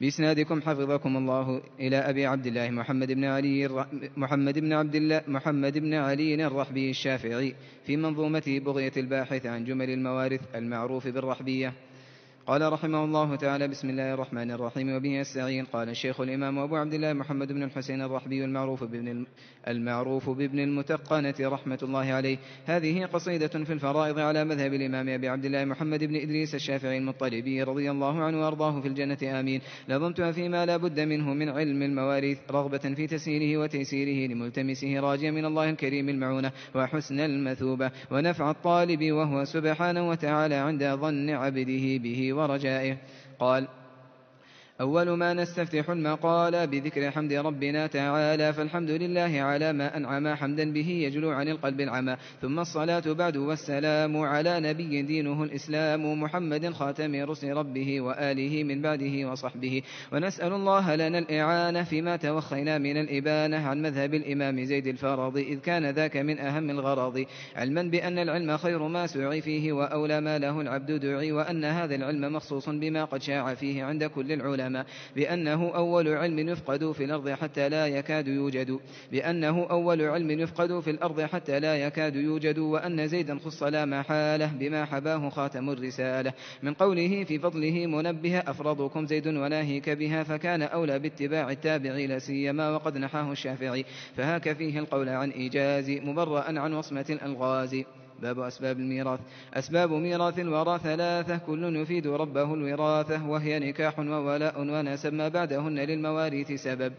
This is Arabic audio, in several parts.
بإسنادكم حفظكم الله إلى أبي عبد الله محمد بن علي محمد بن عبد الله محمد بن علي الرحبي الشافعي في منظومته بغية الباحث عن جمل الموارث المعروف بالرحبية. قال رحمه الله تعالى بسم الله الرحمن الرحيم. وبه السعين قال الشيخ الإمام أبو عبد الله محمد بن الحسين الرحبي المعروف بابن المعروف بابن المتقنة رحمة الله عليه. هذه قصيدة في الفرائض على مذهب الإمام أبي عبد الله محمد بن إدريس الشافعي المطلبي رضي الله عنه وأرضاه في الجنة آمين. نظمتها فيما لا بد منه من علم المواريث رغبة في تسهيله وتيسيره لملتمسه راجيا من الله الكريم المعونة وحسن المثوبة ونفع الطالب وهو سبحانه وتعالى عند ظن عبده به ورجائه. قال أول ما نستفتح المقال بذكر حمد ربنا تعالى فالحمد لله على ما أنعم حمدا به يجلو عن القلب العمى. ثم الصلاة بعد والسلام على نبي دينه الإسلام محمد خاتم رسل ربه وآله من بعده وصحبه. ونسأل الله لنا الإعانة فيما توخينا من الإبانة عن مذهب الإمام زيد الفرض إذ كان ذاك من أهم الغراض علما بأن العلم خير ما سعي فيه وأولى ما له العبد دعي وأن هذا العلم مخصوص بما قد شاع فيه عند كل العلماء. العلماء بأنه أول علم يفقد في الأرض حتى لا يكاد يوجد بأنه أول علم يفقد في الأرض حتى لا يكاد يوجد وأن زيدا خص لا محالة بما حباه خاتم الرسالة. من قوله في فضله منبه أفرضكم زيد وناهيك بها فكان أولى باتباع التابع لا سيما وقد نحاه الشافعي. فهاك فيه القول عن إيجاز مبرأ عن وصمة الألغاز. باب أسباب الميراث. أسباب ميراث الورى ثلاثة كل يفيد ربه الوراثة وهي نكاح وولاء ونسب ما بعدهن للمواريث سبب.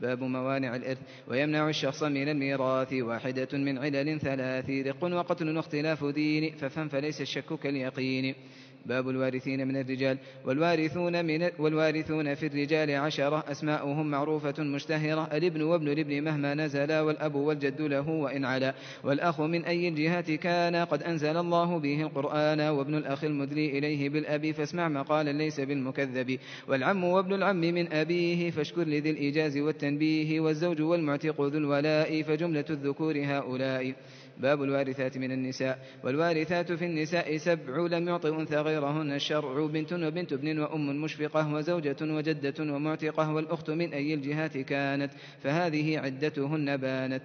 باب موانع الإرث ويمنع الشخص من الميراث. واحدة من علل ثلاث رق وقتل واختلاف دين ففهم فليس الشك كاليقين. باب الوارثين من الرجال والوارثون, من والوارثون في الرجال عشرة أسماؤهم معروفة مشتهرة الابن وابن الابن مهما نزلا والأب والجد له وإن علا والأخ من أي الجهات كان قد أنزل الله به القرآن وابن الأخ المدلي إليه بالأب فاسمع مقالا ليس بالمكذب والعم وابن العم من أبيه فاشكر لذي الإيجاز والتنبيه والزوج والمعتق ذو الولاء فجملة الذكور هؤلاء باب الوارثات من النساء. والوارثات في النساء سبع لم يعط أنثى غيرهن الشرع بنت وبنت ابن وأم مشفقة وزوجة وجدة ومعتقة والأخت من أي الجهات كانت. فهذه عدتهن بانت.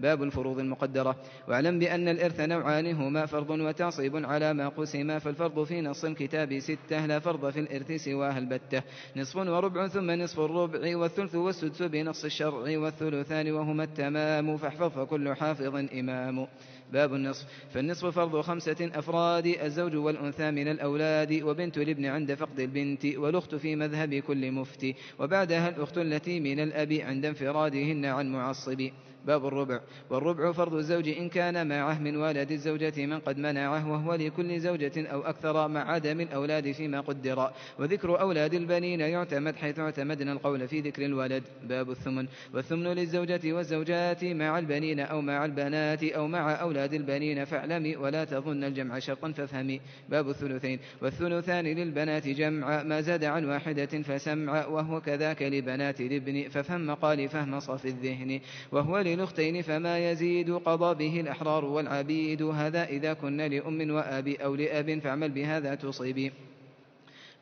باب الفروض المقدرة. واعلم بأن الإرث نوعان هما فرض وتعصيب على ما قسما فالفرض في نص الكتاب ستة لا فرض في الإرث سواها البتة. نصف وربع ثم نصف الربع والثلث والسدس بنص الشرع والثلثان وهما التمام فاحفظ فكل حافظ إمام. باب النصف. فالنصف فرض خمسة أفراد الزوج والأنثى من الأولاد وبنت الابن عند فقد البنت والأخت في مذهب كل مفتي. وبعدها الأخت التي من الأب عند انفرادهن عن معصب. باب الربع. والربع فرض الزوج إن كان معه من والد الزوجة من قد منعه وهو لكل زوجة أو أكثر مع عدم الأولاد فيما قدر. وذكر أولاد البنين يعتمد حيث اعتمدنا القول في ذكر الولد. باب الثمن. والثمن للزوجة والزوجات مع البنين أو مع البنات أو مع أولاد البنين فاعلمي ولا تظن الجمع شرطا فافهمي. باب الثلثين. والثلثان للبنات جمع. ما زاد عن واحدة فسمع وهو كذاك لبنات الابن. فافهم مقال فهم صف الذهن. وهو للأختين فما يزيد قضى به الأحرار والعبيد هذا إذا كن لأم وأب أو لأب فاعمل بهذا تصيبي.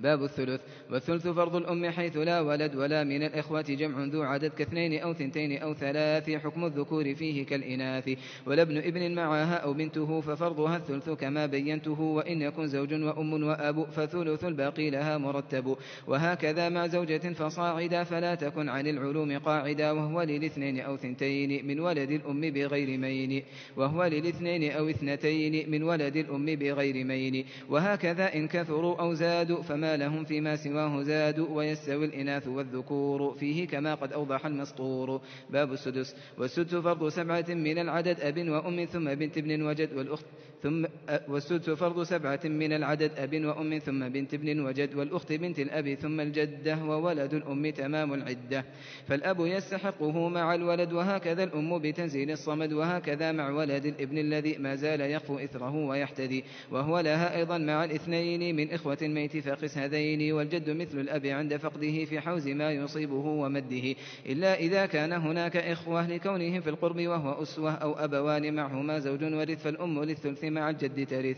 باب الثلث. والثلث فرض الأم حيث لا ولد ولا من الإخوة جمع ذو عدد كاثنين أو ثنتين أو ثلاث. حكم الذكور فيه كالإناث. ولا ابن ابن معها أو بنته ففرضها الثلث كما بينته. وإن يكن زوج وأم وأب فثلث الباقي لها مرتب. وهكذا مع زوجة فصاعدا فلا تكن عن العلوم قاعدا وهو للاثنين أو ثنتين من ولد الأم بغير مين. وهو للاثنين أو اثنتين من ولد الأم بغير مين. وهكذا إن كثروا أو زادوا فما لهم فيما سواه زاد ويستوي الإناث والذكور. فيه كما قد أوضح المسطور. باب السدس. والسدس فرض سبعة من العدد أب وأم ثم بنت ابن وجد والأخت ثم والسدس فرض سبعة من العدد أب وأم ثم بنت ابن وجد والأخت بنت الأب ثم الجدة وولد الأم تمام العدة. فالأب يستحقه مع الولد وهكذا الأم بتنزيل الصمد وهكذا مع ولد الابن الذي ما زال يقفو إثره ويحتذي. وهو لها أيضا مع الاثنين من إخوة الميت فقس هذين والجد مثل الأب عند فقده في حوز ما يصيبه ومده. إلا إذا كان هناك إخوة لكونهم في القرب وهو أسوة أو أبوان معهما زوج ورث فالأم للثلث مع الجد ترث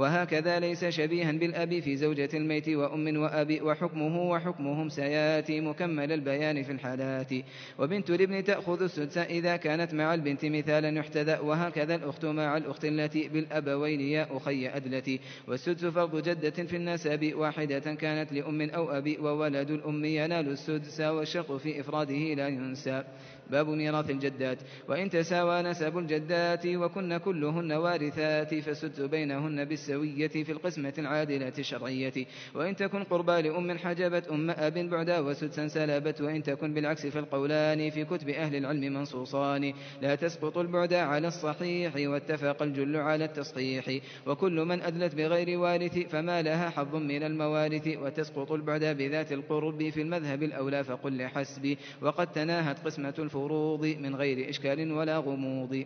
وهكذا ليس شبيها بالأب في زوجة الميت وأم وأب وحكمه وحكمهم سيأتي مكمل البيان في الحالات. وبنت الابن تأخذ السدس إذا كانت مع البنت مثالا يحتذى وهكذا الأخت مع الأخت التي بالأبوين يا أخي أدلتي والسدس فرض جدة في النسب واحدة كانت لأم أو أبي وولد الأم ينال السدس والشرط في إفراده لا ينسى. باب ميراث الجدات. وإن تساوى نسب الجدات وكن كلهن وارثات فسدس بينهن بالسوية في القسمة العادلة الشرعية. وإن تكن قربى لأم حجبت أم أب بعدا وسدسا سلبت. وإن تكن بالعكس فالقولان في كتب أهل العلم منصوصان. لا تسقط البعد على الصحيح واتفق الجل على التصحيح. وكل من أدلت بغير وارث فما لها حظ من الموارث. وتسقط البعد بذات القرب في المذهب الأولى فقل لحسبي. وقد تناهت قسمة الفروض من غير إشكال ولا غموض.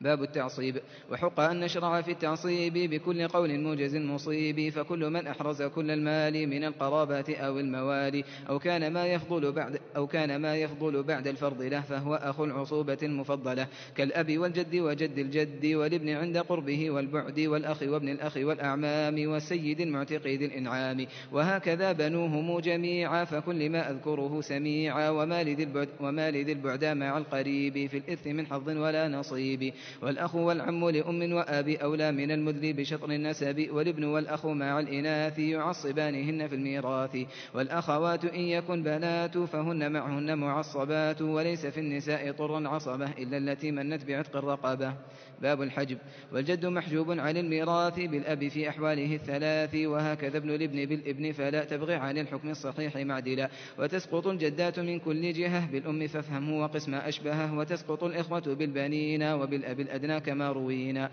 باب التعصيب. وحق أن نشرع في التعصيب بكل قول موجز مصيب. فكل من أحرز كل المال من القرابات أو الموالي أو كان ما يفضل بعد أو كان ما يفضل بعد الفرض له فهو أخو العصوبة المفضلة كالأب والجد وجد الجد والابن عند قربه والبعد والأخ وابن الأخ والأعمام والسيد المعتق ذي الإنعام. وهكذا بنوهم جميعا فكل ما أذكره سميعا. وما لذي البعد, وما لذي البعد مع القريب في الإثم من حظ ولا نصيب. والأخ والعم لأم وآب أولى من المذل بشطر النسب والابن والأخ مع الإناث يعصبانهن في الميراث. والأخوات إن يكن بنات فهن معهن معصبات وليس في النساء طرا عصبة إلا التي منت بعتق الرقبة. باب الحجب. والجد محجوب عن الميراث بالأب في أحواله الثلاث وهكذا ابن الابن بالابن فلا تبغي عن الحكم الصحيح معدلا. وتسقط الجدات من كل جهة بالأم فافهمه وقسم أشبهه. وتسقط الإخوة بالبنين وبالأب الأدنى كما روينا.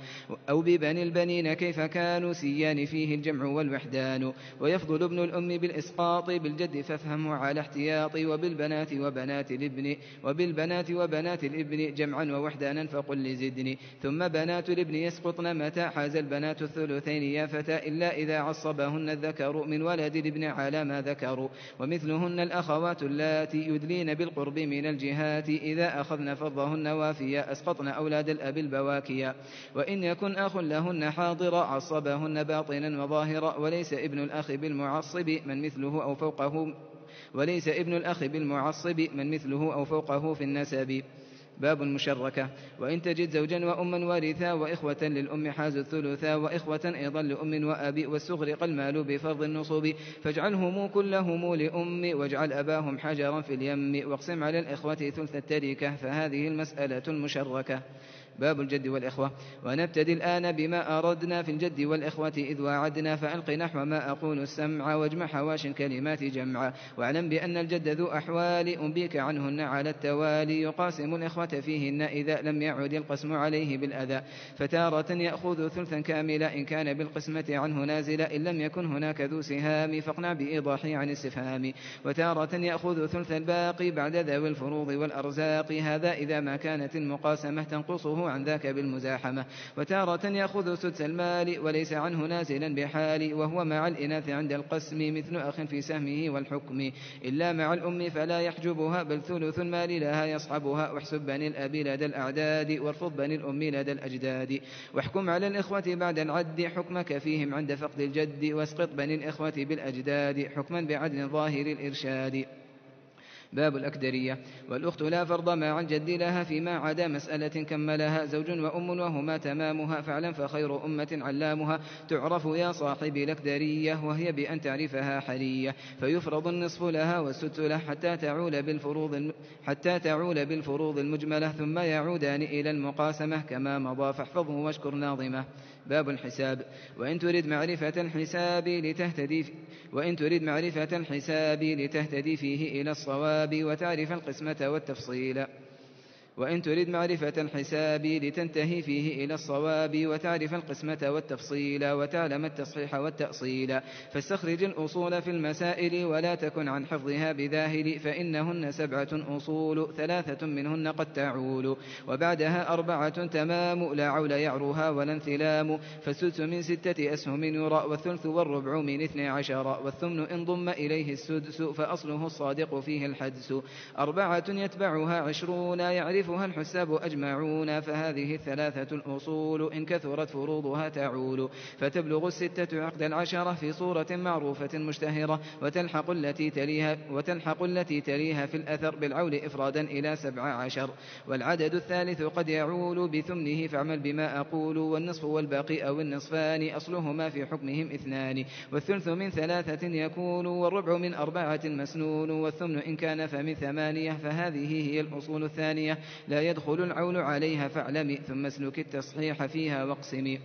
أو ببني البنين كيف كانوا سيان فيه الجمع والوحدان. ويفضل ابن الأم بالإسقاط بالجد فافهمه على احتياط. وبالبنات وبنات الابن وبالبنات وبنات الابن جمعا ووحدانا فقل لزدني. ثم بنات الابن يسقطن متى حاز البنات الثلثين يا فتى إلا إذا عصبهن الذكر من ولد الابن على ما ذكروا. ومثلهن الأخوات اللاتي يدلين بالقرب من الجهات إذا أخذن فضهن وافيا أسقطن أولاد الأب البواكيا. وإن يكن أخ لهن حاضرا عصبهن باطنا وظاهرا وليس ابن الأخ بالمعصب من مثله أو فوقه وليس ابن الأخ بالمعصب من مثله أو فوقه في النسب. باب المشركة وإن تجد زوجا وأما وارثا وإخوة للأم حاز الثلثا وإخوة أيضا لأم وأبي واستغرق المال بفرض النصوب. فاجعلهم كلهم لأم واجعل أباهم حجرا في اليم واقسم على الإخوة ثلث التركة. فهذه المسألة المشركة. باب الجد والإخوة. ونبتدي الآن بما أردنا في الجد والإخوة إذ وعدنا. فألق نحو ما أقول السمع واجمع حواش الكلمات جمعا. واعلم بأن الجد ذو أحوال أنبيك عنهن على التوالي. يقاسم الإخوة فيهن إذا لم يعد القسم عليه بالأذى. فتارة يأخذ ثلثا كاملا إن كان بالقسمة عنه نازلا إن لم يكن هناك ذو سهام فاقنع بإيضاحه عن استفهام وتارة يأخذ ثلث الباقي بعد ذوي الفروض والأرزاق هذا إذا ما كانت المقاسمة تنقصه عن ذاك بالمزاحمة. وتارة يأخذ سدس المال وليس عنه نازلا بحال وهو مع الإناث عند القسم مثل أخ في سهمه والحكم. إلا مع الأم فلا يحجبها بل ثلث المال لها يصحبها واحسب بني الأب لدى الأعداد وارفض بني الأم لدى الأجداد. واحكم على الإخوة بعد العد حكمك فيهم عند فقد الجد واسقط بني الإخوة بالأجداد حكما بعدل ظاهر الإرشاد. باب الأكدرية. والأخت لا فرض مع الجد لها فيما عدا مسألة كملها زوج وأم وهما تمامها فاعلم فخير أمة علامها. تعرف يا صاحبي الأكدرية وهي بأن تعرفها حرية فيفرض النصف لها والسدس له حتى تعول بالفروض حتى تعول بالفروض المجملة ثم يعودان إلى المقاسمة كما مضى فاحفظه واشكر ناظمة. باب الحساب. وإن تريد معرفة الحساب لتهتدي وإن تريد معرفة الحساب لتهتدي فيه إلى الصواب وتعرف القسمة والتفصيل. وإن ترد معرفة الحساب لتنتهي فيه إلى الصواب وتعرف القسمة والتفصيل وتعلم التصحيح والتأصيل. فاستخرج الأصول في المسائل ولا تكن عن حفظها بذاهل فإنهن سبعة أصول ثلاثة منهن قد تعول. وبعدها أربعة تمام لا عول يعروها ولا انثلام. فالسدس من ستة أسهم يرى والثلث والربع من اثني عشر. والثمن إن ضم إليه السدس فأصله الصادق فيه الحدس. أربعة يتبعها عشرون يعرفها الحساب أجمعون فهذه الثلاثة الأصول. إن كثرت فروضها تعول. فتبلغ الستة عقد العشرة في صورة معروفة مشتهرة وتلحق التي تليها وتلحق التي تليها في الأثر بالعول إفرادا إلى سبع عشر. والعدد الثالث قد يعول بثمنه فاعمل بما أقول. والنصف والباقي أو النصفان أصلهما في حكمهم اثنان. والثلث من ثلاثة يكون والربع من أربعة مسنون. والثمن إن كان فمن ثمانية فهذه هي الأصول الثانية. لا يدخل العول عليها فاعلمي ثم اسلك التصحيح فيها واقسمي.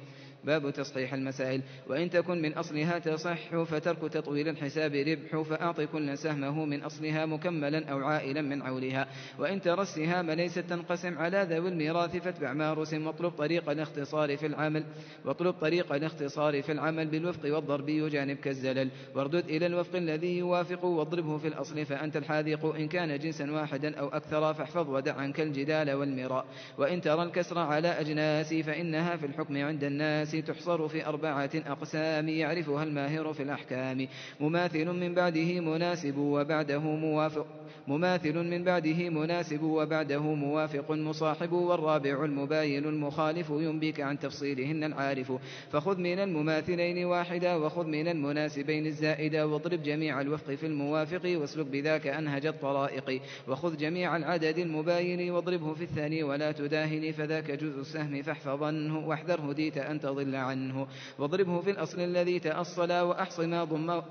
باب تصحيح المسائل. وإن تكن من أصلها تصح فترك تطويل الحساب ربح فأعط كل سهمه من أصلها مكملا أو عائلا من عولها وإن ترى السهام ليست تنقسم على ذوي الميراث فاتبع ما رسم واطلب طريق الاختصار في العمل. واطلب طريق الاختصار في العمل بالوفق والضرب يجانبك الزلل واردد إلى الوفق الذي يوافق واضربه في الأصل فأنت الحاذق. إن كان جنسا واحدا أو أكثر فاحفظ ودع عنك الجدال والمراء. وإن ترى الكسر على أجناس فإنها في الحكم عند الناس. تحصر في أربعة أقسام يعرفها الماهر في الأحكام. مماثل من بعده مناسب وبعده موافق. مماثل من بعده مناسب وبعده موافق مصاحب والرابع المباين المخالف ينبيك عن تفصيلهن العارف. فخذ من المماثلين واحدا وخذ من المناسبين الزائدا واضرب جميع الوفق في الموافق واسلك بذاك أنهج الطرائق. وخذ جميع العدد المباين واضربه في الثاني ولا تداهن فذاك جزء السهم فاحفظنه واحذر هديت أن تضل عنه. واضربه في الأصل الذي تأصل وأحص ما ضم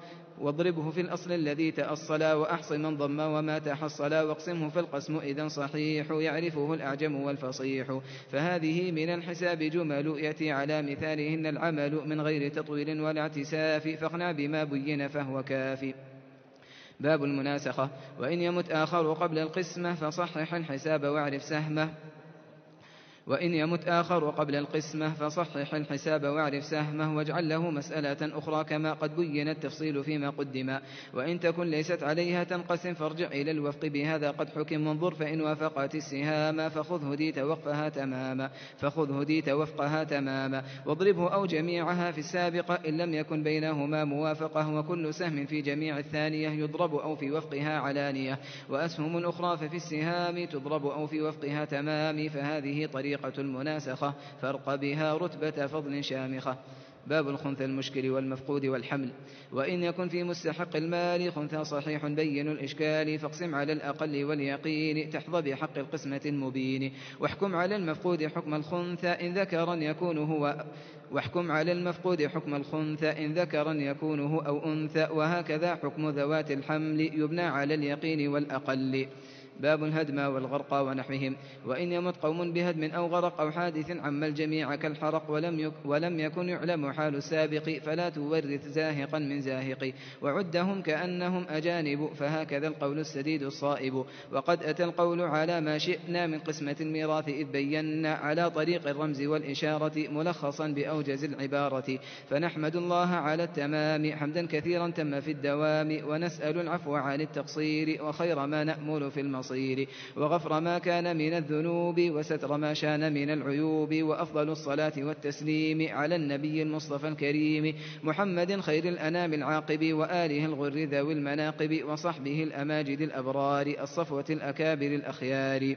واضربه في الأصل الذي تأصل وأحص من ضم وما تحصل واقسمه فالقسم إذا صحيح يعرفه الأعجم والفصيح. فهذه من الحساب جمل يأتي على مثالهن العمل من غير تطويل ولا اعتساف. فاقنع بما بين فهو كافي. باب المناسخة. وإن يمت آخر قبل القسمة فصحح الحساب واعرف سهمه. وإن يمت آخر قبل القسمة فصحح الحساب واعرف سهمه واجعل له مسألة أخرى كما قد بين التفصيل فيما قدم. وإن تكن ليست عليها تنقسم فارجع إلى الوفق بهذا قد حكم وانظر فإن وافقت السهام فخذ هديت وقفها تماما فخذ هديت وفقها تماما واضربه أو جميعها في السابقة إن لم يكن بينهما موافقة وكل سهم في جميع الثانية يضرب أو في وفقها علانية. وأسهم أخرى ففي السهام تضرب أو في وفقها تمام فهذه طريقة طريقة المناسخة فرق بها رتبة فضل شامخة. باب الخنث المشكل والمفقود والحمل. وإن يكن في مستحق المال خنثى صحيح بين الإشكال. فاقسم على الأقل واليقين تحظى بحق القسمة المبين. واحكم على المفقود حكم الخنثى إن ذكرا يكون هو واحكم على المفقود حكم الخنثى إن ذكرا يكون هو أو أنثى. وهكذا حكم ذوات الحمل يبنى على اليقين والأقل. باب الهدم والغرق ونحوهم وإن يمت قوم بهدم أو غرق أو حادث عم الجميع كالحرق ولم, يك ولم يكن يعلم حال السابق فلا تورث زاهقا من زاهق. وعدهم كأنهم أجانب فهكذا القول السديد الصائب. وقد أتى القول على ما شئنا من قسمة الميراث إذ بينا على طريق الرمز والإشارة ملخصا بأوجز العبارة. فنحمد الله على التمام حمدا كثيرا تم في الدوام ونسأل العفو عن التقصير وخير ما نأمل في المصير. المصير. وغفر ما كان من الذنوب وستر ما شان من العيوب وأفضل الصلاة والتسليم على النبي المصطفى الكريم محمد خير الأنام العاقب وآله الغر ذوي المناقب وصحبه الأماجد الأبرار الصفوة الأكابر الأخيار.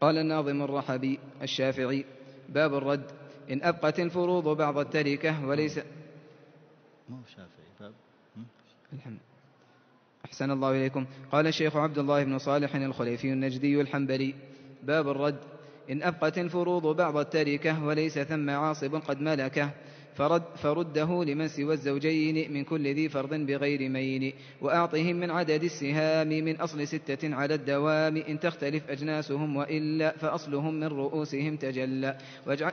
قال الناظم الرحبي الشافعي باب الرد إن أبقت الفروض بعض التركة وليس ما هو شافعي باب. الحمد. أحسن الله إليكم. قال الشيخ عبد الله بن صالح الخليفي النجدي الحنبلي باب الرد إن أبقت الفروض بعض التركة وليس ثم عاصب قد ملكه فرد فرده لمن سوى الزوجين من كل ذي فرض بغير مين وأعطهم من عدد السهام من أصل ستة على الدوام إن تختلف أجناسهم وإلا فأصلهم من رؤوسهم تجلى. واجعل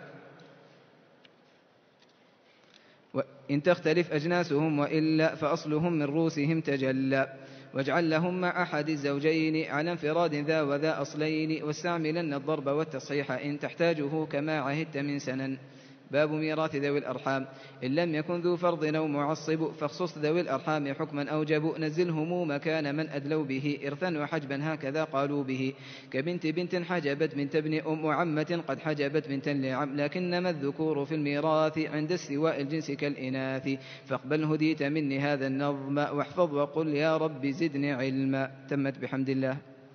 وإن تختلف أجناسهم وإلا فأصلهم من رؤوسهم تجلى. واجعل لهم مع أحد الزوجين على انفراد ذا وذا أصلين واستعملن الضرب والتصحيح إن تحتاجه كما عهدت من سنن. باب ميراث ذوي الأرحام. إن لم يكن ذو فرض أو معصب فاخصص ذوي الأرحام حكما أوجب نزلهم مكان من أدلوا به إرثا وحجبا هكذا قالوا به. كبنت بنت حجبت بنت ابن أم وعمة قد حجبت بنتا لعم. لكنما الذكور في الميراث عند استواء الجنس كالإناث. فاقبل هديت مني هذا النظم واحفظ وقل يا رب زدني علما. تمت بحمد الله.